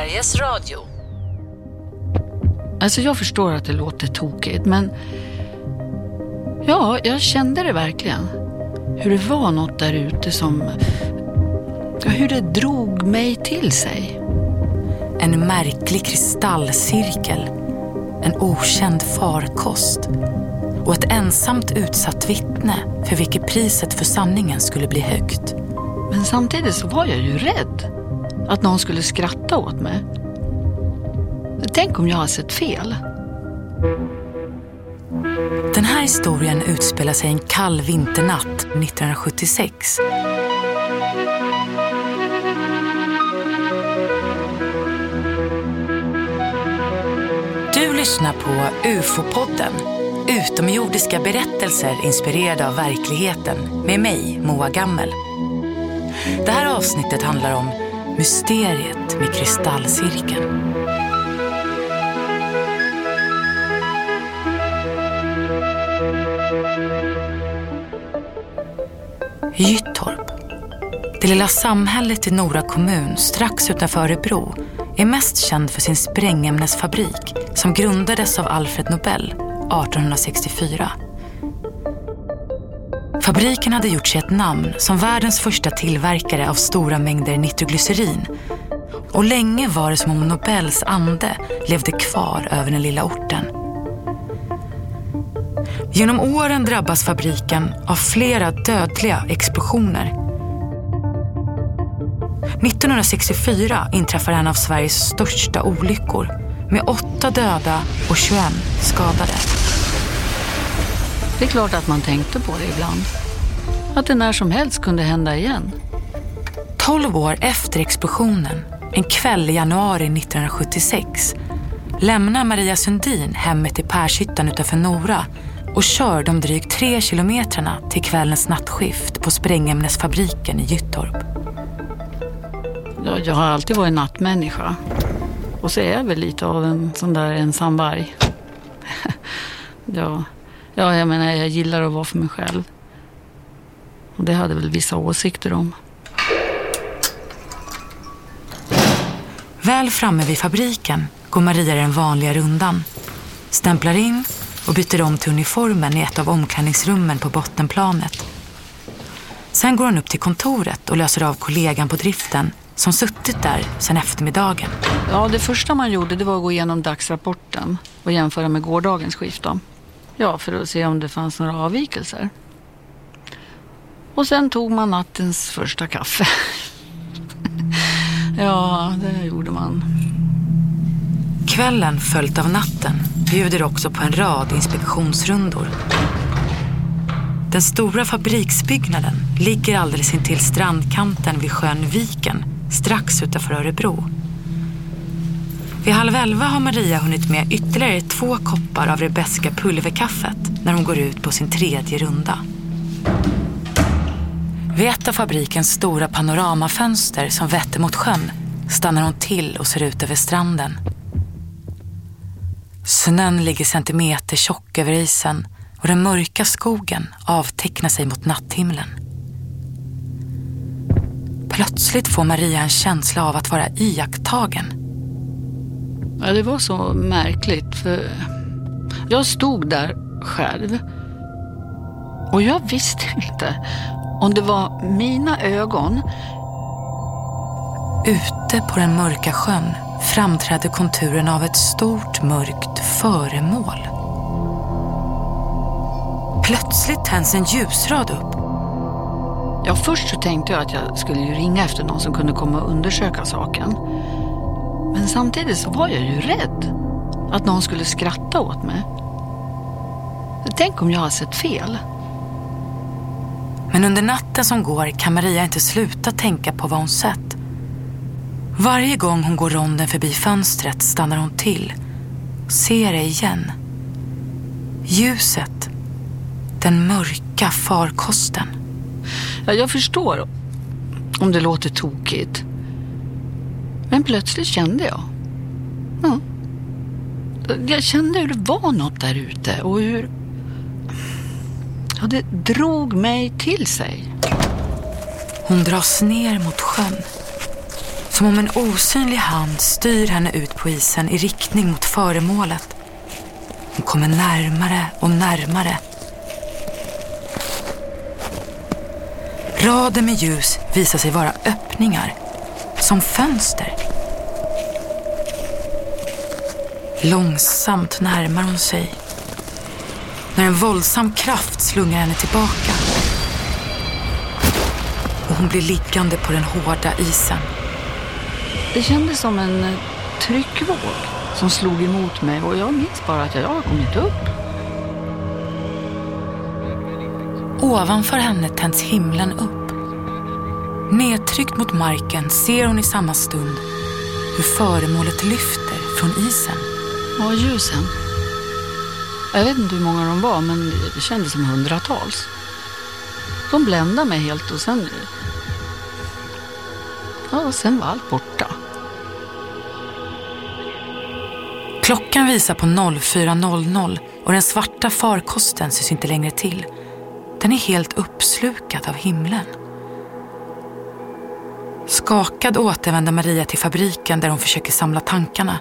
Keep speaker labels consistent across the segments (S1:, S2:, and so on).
S1: Sveriges Radio.
S2: Alltså jag förstår att det låter tokigt men ja, jag kände det verkligen. Hur det var något där ute som, ja, hur det drog mig till sig.
S3: En märklig kristallcirkel, en okänd farkost och ett ensamt utsatt vittne för vilket priset för sanningen skulle bli högt.
S2: Men samtidigt så var jag ju rädd att någon skulle skratta åt mig. Tänk om jag har sett fel.
S3: Den här historien utspelar sig en kall vinternatt 1976. Du lyssnar på UFO-podden. Utomjordiska berättelser inspirerade av verkligheten med mig, Moa Gammel. Det här avsnittet handlar om mysteriet med kristallcirkeln. Gyttorp. Det lilla samhället i Nora kommun strax utanför Örebro är mest känd för sin sprängämnesfabrik som grundades av Alfred Nobel 1864. Fabriken hade gjort sig ett namn som världens första tillverkare av stora mängder nitroglycerin. Och länge var det som om Nobels ande levde kvar över den lilla orten. Genom åren drabbas fabriken av flera dödliga explosioner. 1964 inträffar en av Sveriges största olyckor med åtta döda och 21 skadade.
S2: Det är klart att man tänkte på det ibland. Att det när som helst kunde hända igen.
S3: 12 år efter explosionen, en kväll i januari 1976, lämnar Maria Sundin hemmet i Pershyttan utanför Nora och kör de drygt tre kilometrarna till kvällens nattskift på sprängämnesfabriken i Gyttorp.
S2: Ja, jag har alltid varit nattmänniska. Och så är jag väl lite av en sån där ensam varg. ja, ja, jag menar jag gillar att vara för mig själv. Och det hade väl vissa åsikter om.
S3: Väl framme vid fabriken går Maria den vanliga rundan. Stämplar in och byter om till uniformen i ett av omklädningsrummen på bottenplanet. Sen går hon upp till kontoret och löser av kollegan på driften som suttit där sedan eftermiddagen.
S2: Ja, det första man gjorde det var att gå igenom dagsrapporten och jämföra med gårdagens skift. Då. Ja, för att se om det fanns några avvikelser. Och sen tog man nattens första kaffe. ja, det gjorde man.
S3: Kvällen följt av natten bjuder också på en rad inspektionsrundor. Den stora fabriksbyggnaden ligger alldeles intill strandkanten vid sjön Viken, strax utanför Örebro. Vid halv elva har Maria hunnit med ytterligare två koppar av det beska pulverkaffet när hon går ut på sin tredje runda. Vid ett av fabrikens stora panoramafönster som vetter mot sjön stannar hon till och ser ut över stranden. Snön ligger centimeter tjock över isen och den mörka skogen avtecknar sig mot natthimlen. Plötsligt får Maria en känsla av att vara iakttagen.
S2: Ja, det var så märkligt för jag stod där själv och jag visste inte om det var mina ögon.
S3: Ute på den mörka sjön framträder konturen av ett stort mörkt föremål. Plötsligt tänds en ljusrad upp.
S2: Ja, först så tänkte jag att jag skulle ringa efter någon som kunde komma och undersöka saken. Men samtidigt så var jag ju rädd att någon skulle skratta åt mig. Tänk om jag har sett fel.
S3: Men under natten som går kan Maria inte sluta tänka på vad hon sett. Varje gång hon går ronden förbi fönstret stannar hon till. Ser det igen. Ljuset. Den mörka farkosten.
S2: Ja, jag förstår om det låter tokigt. Men plötsligt kände jag. Ja. Jag kände hur det var något där ute och hur... Ja, det drog mig till sig.
S3: Hon dras ner mot sjön. Som om en osynlig hand styr henne ut på isen i riktning mot föremålet. Hon kommer närmare och närmare. Raden med ljus visar sig vara öppningar, som fönster. Långsamt närmar hon sig. När en våldsam kraft slungar henne tillbaka. Och hon blir liggande på den hårda isen.
S2: Det kändes som en eh, tryckvåg som slog emot mig och jag minns bara att jag har kommit upp.
S3: Ovanför henne tänds himlen upp. Nedtryckt mot marken ser hon i samma stund hur föremålet lyfter från isen.
S2: Ja, ljusen. Jag vet inte hur många de var, men det kändes som hundratals. De bländade mig helt och sen... Ja, sen var allt borta.
S3: Klockan visar på 04.00 och den svarta farkosten syns inte längre till. Den är helt uppslukad av himlen. Skakad återvänder Maria till fabriken där hon försöker samla tankarna.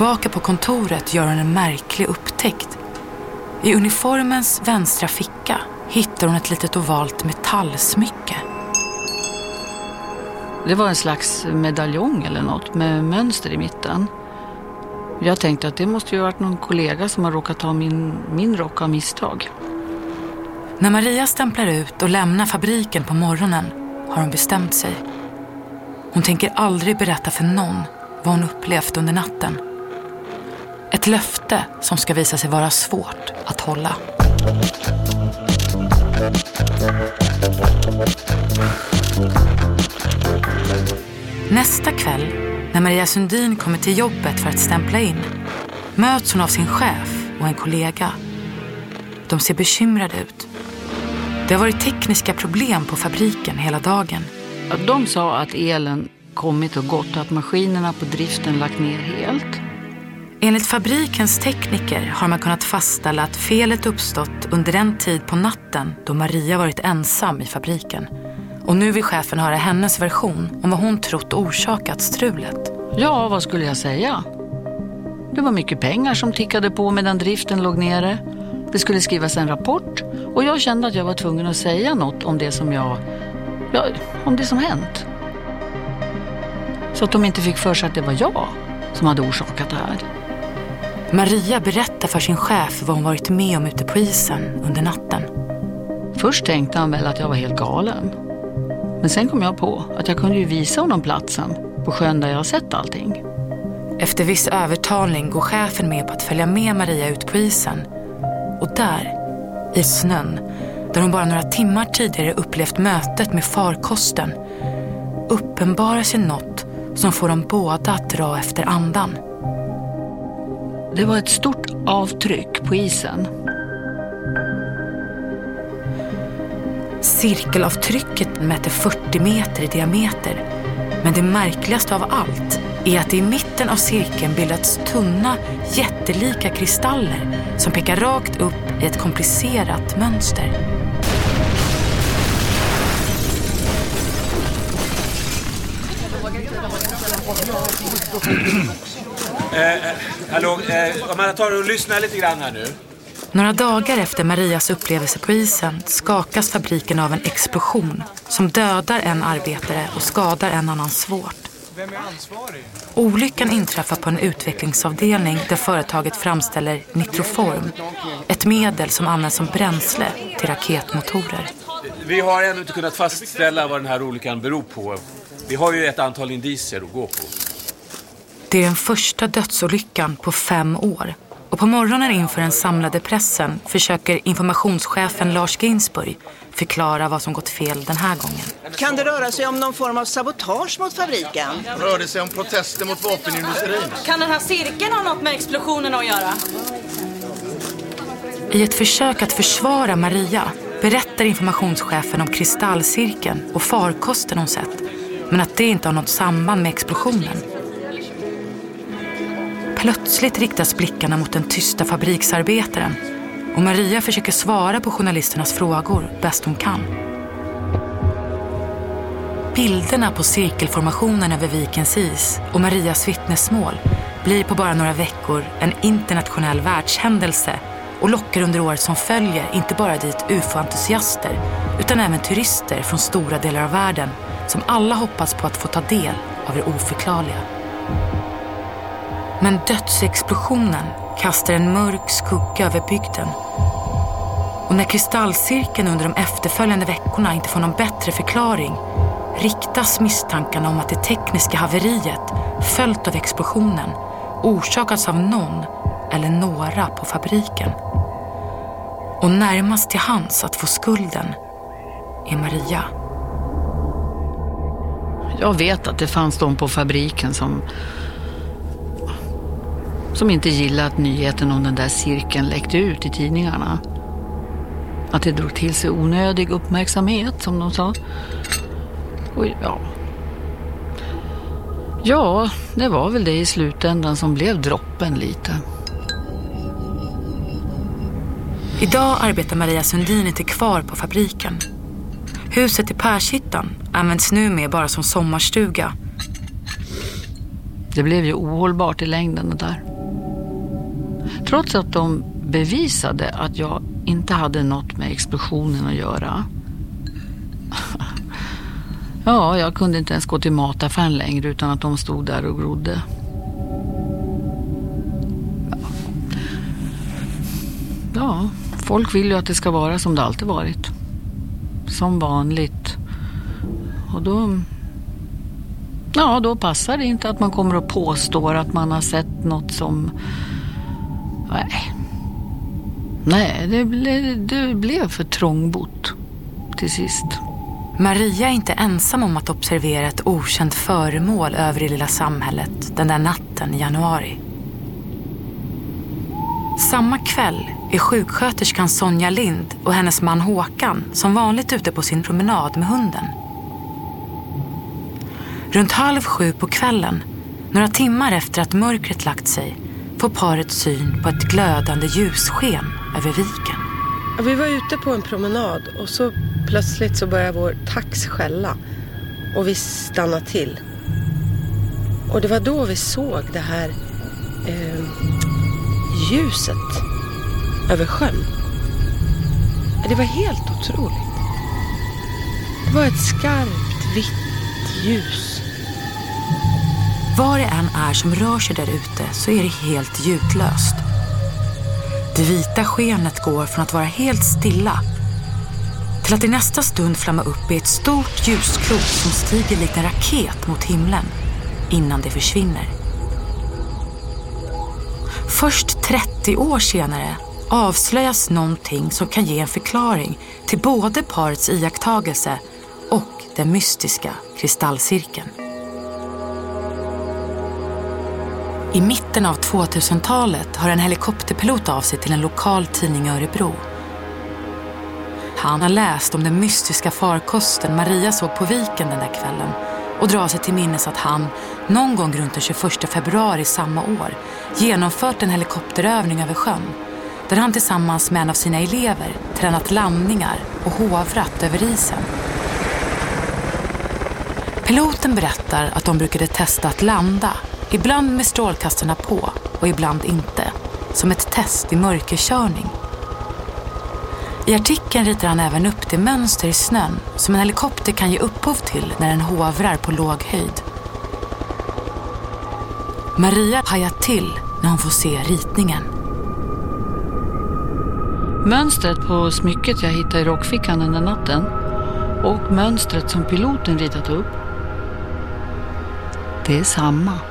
S3: Tillbaka på kontoret gör hon en märklig upptäckt. I uniformens vänstra ficka hittar hon ett litet ovalt metallsmycke.
S2: Det var en slags medaljong eller något med mönster i mitten. Jag tänkte att det måste ju ha varit någon kollega som har råkat ta min, min rock av misstag.
S3: När Maria stämplar ut och lämnar fabriken på morgonen har hon bestämt sig. Hon tänker aldrig berätta för någon vad hon upplevt under natten. Ett löfte som ska visa sig vara svårt att hålla. Nästa kväll, när Maria Sundin kommer till jobbet för att stämpla in, möts hon av sin chef och en kollega. De ser bekymrade ut. Det har varit tekniska problem på fabriken hela dagen.
S2: De sa att elen kommit och gått och att maskinerna på driften lagt ner helt.
S3: Enligt fabrikens tekniker har man kunnat fastställa att felet uppstått under den tid på natten då Maria varit ensam i fabriken. Och nu vill chefen höra hennes version om vad hon trott orsakat strulet.
S2: Ja, vad skulle jag säga? Det var mycket pengar som tickade på medan driften låg nere. Det skulle skrivas en rapport och jag kände att jag var tvungen att säga något om det som jag... Ja, om det som hänt. Så att de inte fick för sig att det var jag som hade orsakat det här.
S3: Maria berättar för sin chef vad hon varit med om ute på isen under natten.
S2: Först tänkte han väl att jag var helt galen. Men sen kom jag på att jag kunde ju visa honom platsen på sjön där jag har sett allting.
S3: Efter viss övertalning går chefen med på att följa med Maria ut på isen. Och där, i snön, där hon bara några timmar tidigare upplevt mötet med farkosten, uppenbarar sig något som får dem båda att dra efter andan.
S2: Det var ett stort avtryck på isen.
S3: Cirkelavtrycket mäter 40 meter i diameter. Men det märkligaste av allt är att det i mitten av cirkeln bildats tunna, jättelika kristaller som pekar rakt upp i ett komplicerat mönster.
S1: Eh, hallå, eh, om man tar och lyssnar lite grann här nu.
S3: Några dagar efter Marias upplevelse på isen skakas fabriken av en explosion som dödar en arbetare och skadar en annan svårt. Olyckan inträffar på en utvecklingsavdelning där företaget framställer nitroform, ett medel som används som bränsle till raketmotorer.
S1: Vi har ännu inte kunnat fastställa vad den här olyckan beror på. Vi har ju ett antal indicier att gå på.
S3: Det är den första dödsolyckan på fem år. Och på morgonen inför den samlade pressen försöker informationschefen Lars Ginsburg förklara vad som gått fel den här gången.
S4: Kan det röra sig om någon form av sabotage mot fabriken?
S5: Rör det sig om protester mot vapenindustrin?
S6: Kan den här cirkeln ha något med explosionen att göra?
S3: I ett försök att försvara Maria berättar informationschefen om kristallcirkeln och farkosten hon sett. Men att det inte har något samband med explosionen plötsligt riktas blickarna mot den tysta fabriksarbetaren och Maria försöker svara på journalisternas frågor bäst hon kan. Bilderna på cirkelformationen över vikens is och Marias vittnesmål blir på bara några veckor en internationell världshändelse och lockar under året som följer inte bara dit ufo-entusiaster utan även turister från stora delar av världen som alla hoppas på att få ta del av det oförklarliga. Men dödsexplosionen kastar en mörk skugga över bygden. Och när kristallcirkeln under de efterföljande veckorna inte får någon bättre förklaring riktas misstankarna om att det tekniska haveriet följt av explosionen orsakats av någon eller några på fabriken. Och närmast till hands att få skulden är Maria.
S2: Jag vet att det fanns de på fabriken som som inte gillade att nyheten om den där cirkeln läckte ut i tidningarna. Att det drog till sig onödig uppmärksamhet, som de sa. Och ja. Ja, det var väl det i slutändan som blev droppen lite.
S3: Idag arbetar Maria Sundin inte kvar på fabriken. Huset i Pershyttan används numera bara som sommarstuga.
S2: Det blev ju ohållbart i längden det där. Trots att de bevisade att jag inte hade något med explosionen att göra. Ja, jag kunde inte ens gå till mataffären längre utan att de stod där och grodde. Ja, folk vill ju att det ska vara som det alltid varit. Som vanligt. Och då... Ja, då passar det inte att man kommer och påstår att man har sett något som... Nej. Nej, det, ble, det blev för trångbott till sist.
S3: Maria är inte ensam om att observera ett okänt föremål över det lilla samhället den där natten i januari. Samma kväll är sjuksköterskan Sonja Lind och hennes man Håkan som vanligt ute på sin promenad med hunden. Runt halv sju på kvällen, några timmar efter att mörkret lagt sig, får paret syn på ett glödande ljussken över viken.
S7: Vi var ute på en promenad och så plötsligt så började vår tax skälla och vi stannade till. Och det var då vi såg det här eh, ljuset över sjön. Det var helt otroligt. Det var ett skarpt vitt ljus.
S3: Var det än är som rör sig där ute så är det helt ljudlöst. Det vita skenet går från att vara helt stilla till att i nästa stund flamma upp i ett stort ljusklot som stiger likt en raket mot himlen innan det försvinner. Först 30 år senare avslöjas någonting som kan ge en förklaring till både parets iakttagelse och den mystiska kristallcirkeln. I mitten av 2000-talet hör en helikopterpilot av sig till en lokal tidning i Örebro. Han har läst om den mystiska farkosten Maria såg på viken den där kvällen och drar sig till minnes att han någon gång runt den 21 februari samma år genomfört en helikopterövning över sjön där han tillsammans med en av sina elever tränat landningar och hovrat över isen. Piloten berättar att de brukade testa att landa, ibland med strålkastarna på och ibland inte, som ett test i mörkerkörning. I artikeln ritar han även upp det mönster i snön som en helikopter kan ge upphov till när den hovrar på låg höjd. Maria hajar till när hon får se ritningen.
S2: Mönstret på smycket jag hittade i rockfickan den natten och mönstret som piloten ritat upp. Det är samma.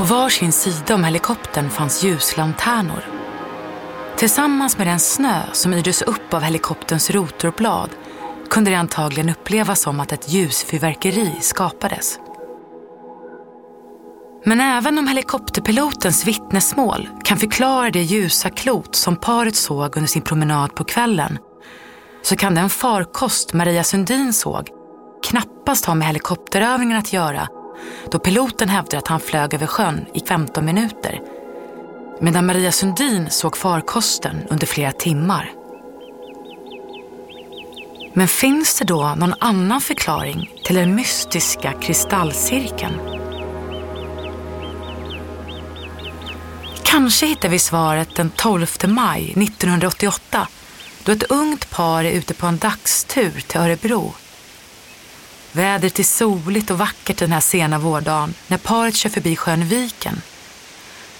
S3: På var sin sida om helikoptern fanns ljuslanternor. Tillsammans med den snö som yrdes upp av helikopterns rotorblad kunde det antagligen upplevas som att ett ljusfyrverkeri skapades. Men även om helikopterpilotens vittnesmål kan förklara det ljusa klot som paret såg under sin promenad på kvällen så kan den farkost Maria Sundin såg knappast ha med helikopterövningen att göra då piloten hävdar att han flög över sjön i 15 minuter medan Maria Sundin såg farkosten under flera timmar. Men finns det då någon annan förklaring till den mystiska kristallcirkeln? Kanske hittar vi svaret den 12 maj 1988 då ett ungt par är ute på en dagstur till Örebro. Vädret är soligt och vackert den här sena vårdagen när paret kör förbi sjön Viken.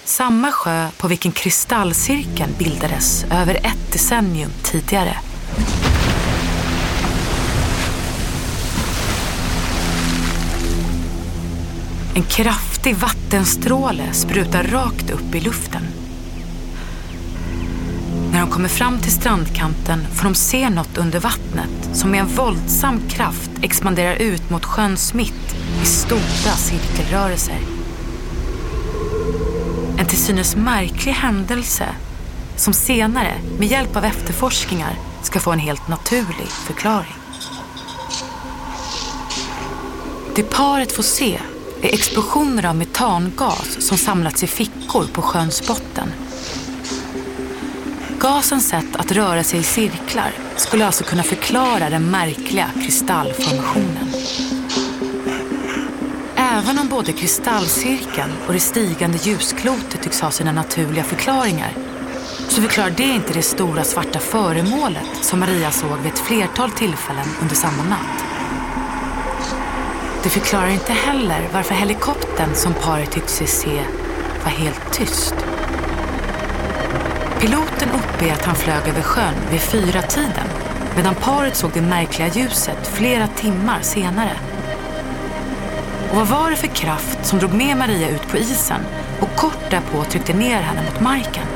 S3: Samma sjö på vilken kristallcirkeln bildades över ett decennium tidigare. En kraftig vattenstråle sprutar rakt upp i luften. När de kommer fram till strandkanten får de se något under vattnet som med en våldsam kraft expanderar ut mot sjöns mitt i stora cirkelrörelser. En till synes märklig händelse som senare med hjälp av efterforskningar ska få en helt naturlig förklaring. Det paret får se är explosioner av metangas som samlats i fickor på sjöns botten. Gasens sätt att röra sig i cirklar skulle alltså kunna förklara den märkliga kristallformationen. Även om både kristallcirkeln och det stigande ljusklotet tycks ha sina naturliga förklaringar så förklarar det inte det stora svarta föremålet som Maria såg vid ett flertal tillfällen under samma natt. Det förklarar inte heller varför helikoptern som paret tyckte sig se var helt tyst. Piloten uppger att han flög över sjön vid fyra tiden medan paret såg det märkliga ljuset flera timmar senare. Och vad var det för kraft som drog med Maria ut på isen och kort därpå tryckte ner henne mot marken?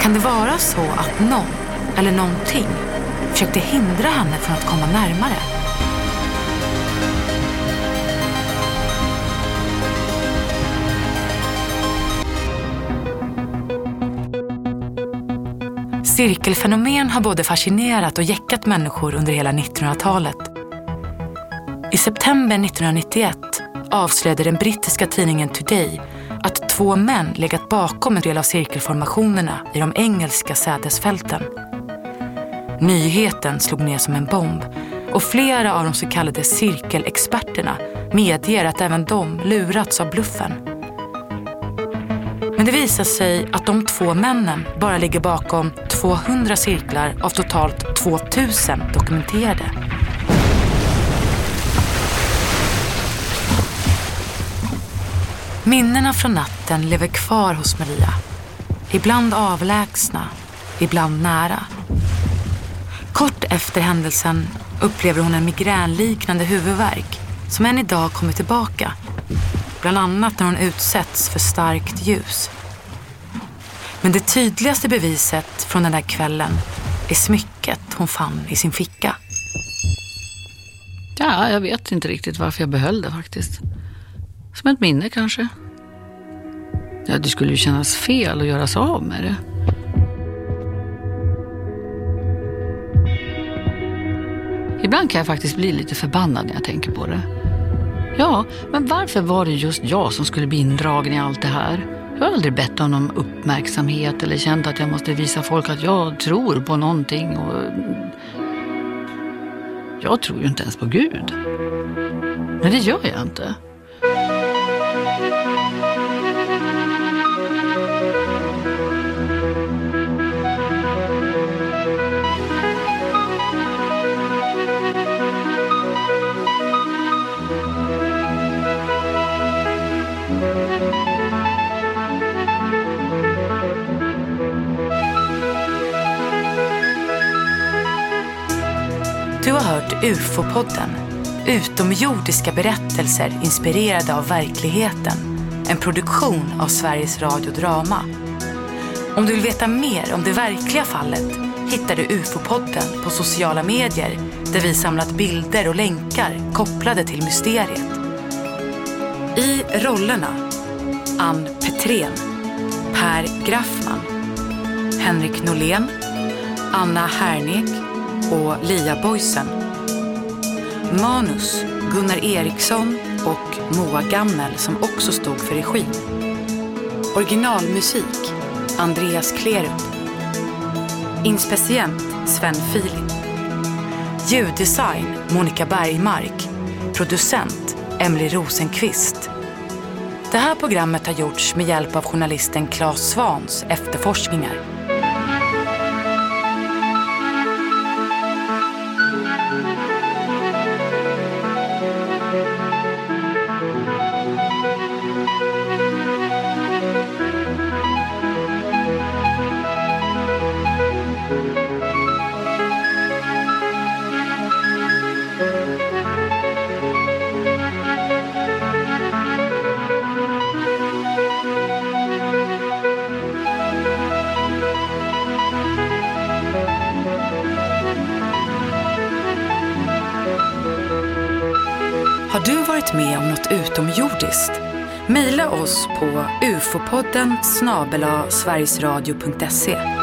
S3: Kan det vara så att någon, eller någonting, försökte hindra henne från att komma närmare? Cirkelfenomen har både fascinerat och jäckat människor under hela 1900-talet. I september 1991 avslöjade den brittiska tidningen Today att två män legat bakom en del av cirkelformationerna i de engelska sädesfälten. Nyheten slog ner som en bomb och flera av de så kallade cirkelexperterna medger att även de lurats av bluffen. Men det visar sig att de två männen bara ligger bakom 200 cirklar av totalt 2000 dokumenterade. Minnena från natten lever kvar hos Maria. Ibland avlägsna, ibland nära. Kort efter händelsen upplever hon en migränliknande huvudvärk som än idag kommer tillbaka. Bland annat när hon utsätts för starkt ljus. Men det tydligaste beviset från den där kvällen är smycket hon fann i sin ficka.
S2: Ja, jag vet inte riktigt varför jag behöll det faktiskt. Som ett minne kanske. Ja, det skulle ju kännas fel att göra sig av med det. Ibland kan jag faktiskt bli lite förbannad när jag tänker på det. Ja, men varför var det just jag som skulle bli indragen i allt det här? Jag har aldrig bett om någon uppmärksamhet eller känt att jag måste visa folk att jag tror på någonting. Och... Jag tror ju inte ens på Gud. Men det gör jag inte.
S3: Hört UFO-podden. Utomjordiska berättelser inspirerade av verkligheten. En produktion av Sveriges Radio Drama. Om du vill veta mer om det verkliga fallet hittar du UFO-podden på sociala medier där vi samlat bilder och länkar kopplade till mysteriet. I rollerna Ann Petrén, Per Graffman, Henrik Norlén, Anna Hernek och Lia Boysen. Manus Gunnar Eriksson, och Moa Gammel som också stod för regin. Originalmusik Andreas Klerup. Inspecient Sven Filip. Ljuddesign Monica Bergmark. Producent Emily Rosenqvist. Det här programmet har gjorts med hjälp av journalisten Claes Svans efterforskningar. Varit med om något utomjordiskt? Maila oss på ufopodden snabela sverigesradio.se